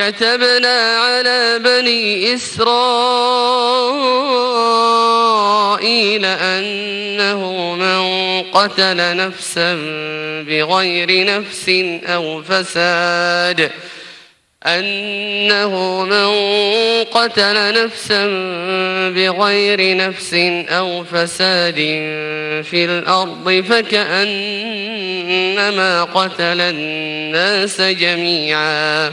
كتبنا على بني إسرائيل أنه من قتل نفسا بغير نفس أو فساد. أنه من قتل نفسا بغير نفس أو فساد في الأرض فكأنما قتل الناس جميعا.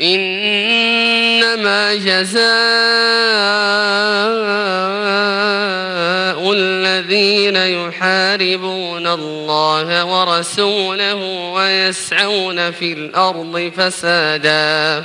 إنما جزاء الذين يحاربون الله ورسوله ويسعون في الأرض فسادا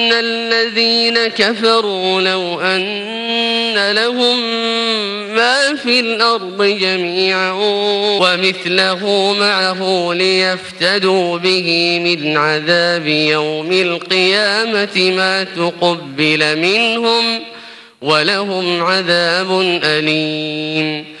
الذين كفروا لو أن لهم ما في الأرض جميعا ومثله معه ليفتدوا به من عذاب يوم القيامة ما تقبل منهم ولهم عذاب أليم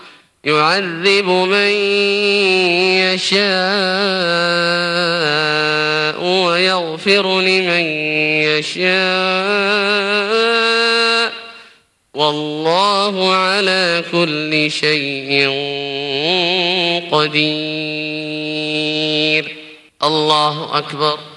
يعذب من يشاء ويغفر لمن يشاء. والله على كل شيء قدير. الله أكبر.